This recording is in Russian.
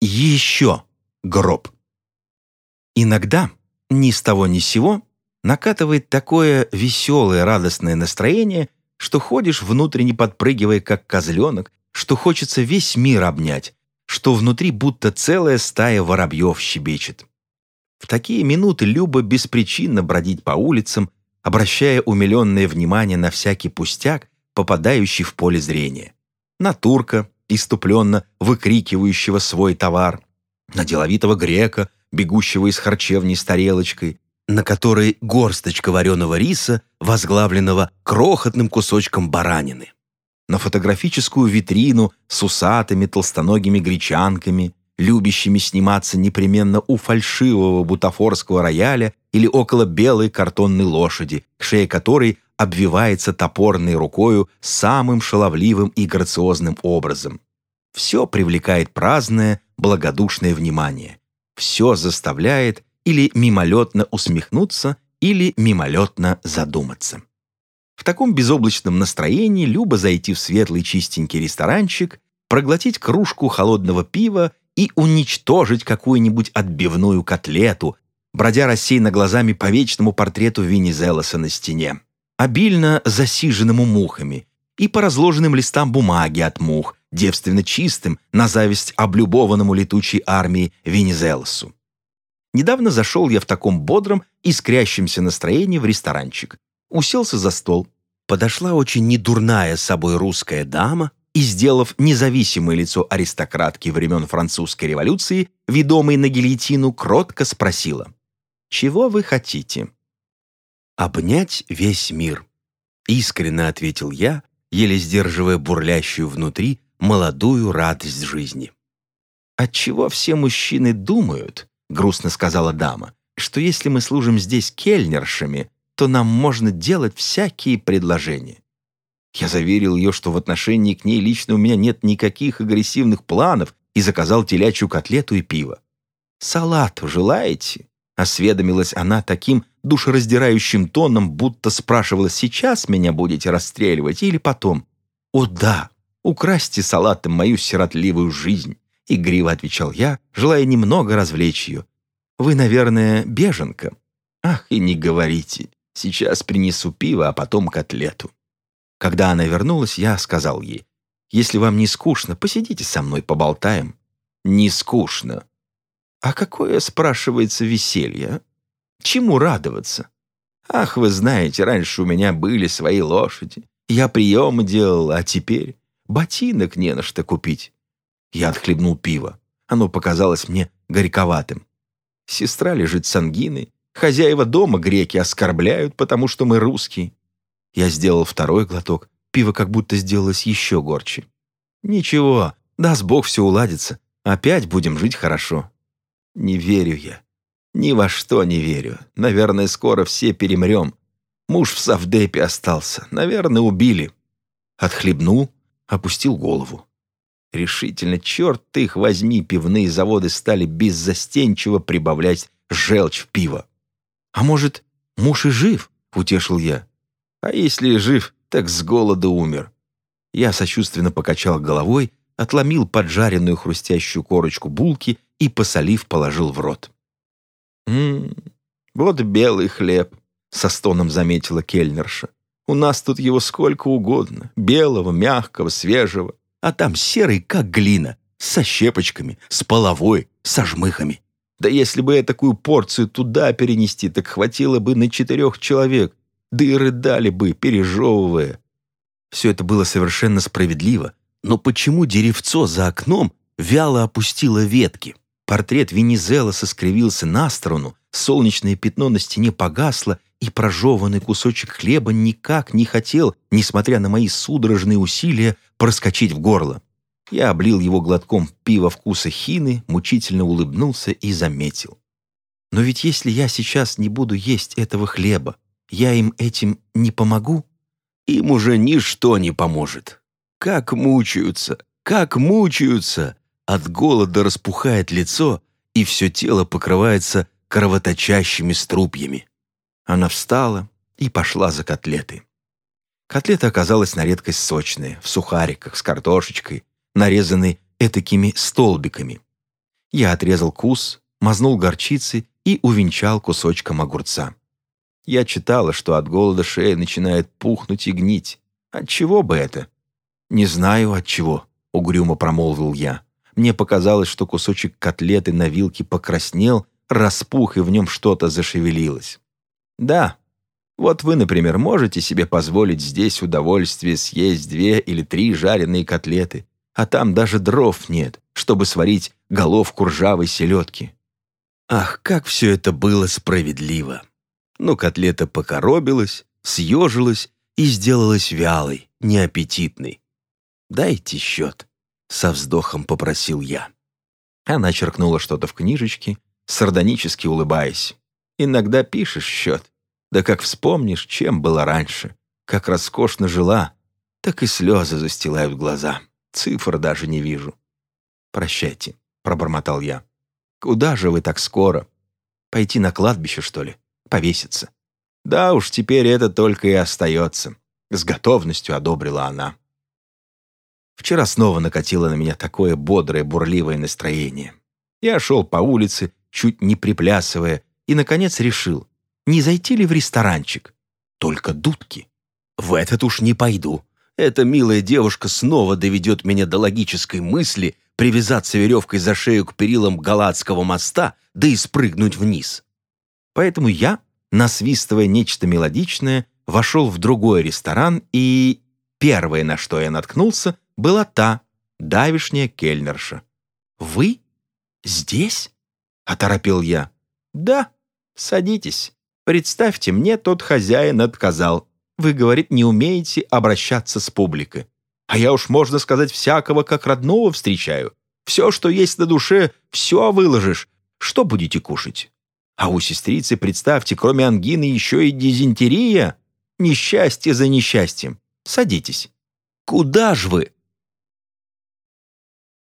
еще гроб. Иногда, ни с того ни с сего, накатывает такое веселое радостное настроение, что ходишь внутренне подпрыгивая, как козленок, что хочется весь мир обнять, что внутри будто целая стая воробьев щебечет. В такие минуты Люба беспричинно бродить по улицам, обращая умиленное внимание на всякий пустяк, попадающий в поле зрения. На турка, иступленно выкрикивающего свой товар, на деловитого грека, бегущего из харчевни с тарелочкой, на которой горсточка вареного риса, возглавленного крохотным кусочком баранины, на фотографическую витрину с усатыми толстоногими гречанками, любящими сниматься непременно у фальшивого бутафорского рояля или около белой картонной лошади, к шее которой обвивается топорной рукою самым шаловливым и грациозным образом. Все привлекает праздное, благодушное внимание. Все заставляет или мимолетно усмехнуться, или мимолетно задуматься. В таком безоблачном настроении Люба зайти в светлый чистенький ресторанчик, проглотить кружку холодного пива и уничтожить какую-нибудь отбивную котлету, бродя рассеянно глазами по вечному портрету Венизелоса на стене, обильно засиженному мухами, и по разложенным листам бумаги от мух, девственно чистым, на зависть облюбованному летучей армии Венизелосу. Недавно зашел я в таком бодром, искрящемся настроении в ресторанчик. Уселся за стол. Подошла очень недурная с собой русская дама, и, сделав независимое лицо аристократки времен французской революции, ведомой на гильотину, кротко спросила «Чего вы хотите?» «Обнять весь мир», — искренне ответил я, еле сдерживая бурлящую внутри молодую радость жизни. «Отчего все мужчины думают, — грустно сказала дама, — что если мы служим здесь кельнершами, то нам можно делать всякие предложения. Я заверил ее, что в отношении к ней лично у меня нет никаких агрессивных планов и заказал телячью котлету и пиво. «Салат желаете?» — осведомилась она таким душераздирающим тоном, будто спрашивала, сейчас меня будете расстреливать или потом. «О да, украсьте салатом мою сиротливую жизнь», — игриво отвечал я, желая немного развлечь ее. «Вы, наверное, беженка?» «Ах, и не говорите. Сейчас принесу пиво, а потом котлету». Когда она вернулась, я сказал ей, «Если вам не скучно, посидите со мной, поболтаем». «Не скучно». «А какое, спрашивается, веселье? Чему радоваться?» «Ах, вы знаете, раньше у меня были свои лошади. Я приемы делал, а теперь ботинок не на что купить». Я отхлебнул пиво. Оно показалось мне горьковатым. Сестра лежит с ангиной. Хозяева дома греки оскорбляют, потому что мы русские. Я сделал второй глоток. Пиво как будто сделалось еще горче. Ничего, даст Бог все уладится. Опять будем жить хорошо. Не верю я. Ни во что не верю. Наверное, скоро все перемрем. Муж в Савдепе остался. Наверное, убили. Отхлебнул, опустил голову. Решительно, черт их возьми, пивные заводы стали беззастенчиво прибавлять желчь в пиво. «А может, муж и жив?» — утешил я. А если жив, так с голода умер. Я сочувственно покачал головой, отломил поджаренную хрустящую корочку булки и, посолив, положил в рот. «М-м, вот белый хлеб», — со стоном заметила кельнерша. «У нас тут его сколько угодно, белого, мягкого, свежего, а там серый, как глина, со щепочками, с половой, со жмыхами. Да если бы я такую порцию туда перенести, так хватило бы на четырех человек, да и рыдали бы, пережевывая. Все это было совершенно справедливо, но почему деревцо за окном вяло опустило ветки? Портрет Венизела соскривился на сторону, солнечное пятно на стене погасло, и прожеванный кусочек хлеба никак не хотел, несмотря на мои судорожные усилия, проскочить в горло. Я облил его глотком пива вкуса хины, мучительно улыбнулся и заметил. Но ведь если я сейчас не буду есть этого хлеба, я им этим не помогу? Им уже ничто не поможет. Как мучаются, как мучаются! От голода распухает лицо, и все тело покрывается кровоточащими струпьями. Она встала и пошла за котлеты. Котлета оказалась на редкость сочная, в сухариках, с картошечкой, нарезанной этакими столбиками. Я отрезал кус, мазнул горчицы и увенчал кусочком огурца. Я читала, что от голода шея начинает пухнуть и гнить. От чего бы это? Не знаю от чего, угрюмо промолвил я. Мне показалось, что кусочек котлеты на вилке покраснел, распух и в нем что-то зашевелилось. Да, вот вы, например, можете себе позволить здесь удовольствие съесть две или три жареные котлеты, а там даже дров нет, чтобы сварить головку ржавой селедки. Ах, как все это было справедливо! Но котлета покоробилась, съежилась и сделалась вялой, неаппетитной. «Дайте счет», — со вздохом попросил я. Она черкнула что-то в книжечке, сардонически улыбаясь. «Иногда пишешь счет. Да как вспомнишь, чем было раньше, как роскошно жила, так и слезы застилают глаза. Цифр даже не вижу». «Прощайте», — пробормотал я. «Куда же вы так скоро? Пойти на кладбище, что ли? Повеситься?» «Да уж, теперь это только и остается», — с готовностью одобрила она. Вчера снова накатило на меня такое бодрое, бурливое настроение. Я шел по улице, чуть не приплясывая, и, наконец, решил, не зайти ли в ресторанчик. Только дудки. В этот уж не пойду. Эта милая девушка снова доведет меня до логической мысли привязаться веревкой за шею к перилам Галатского моста, да и спрыгнуть вниз. Поэтому я, насвистывая нечто мелодичное, вошел в другой ресторан, и первое, на что я наткнулся, была та, давишняя кельнерша. «Вы? Здесь?» — оторопел я. «Да, садитесь. Представьте, мне тот хозяин отказал. Вы, говорит, не умеете обращаться с публикой. А я уж, можно сказать, всякого как родного встречаю. Все, что есть на душе, все выложишь. Что будете кушать? А у сестрицы, представьте, кроме ангины еще и дизентерия. Несчастье за несчастьем. Садитесь. Куда ж вы?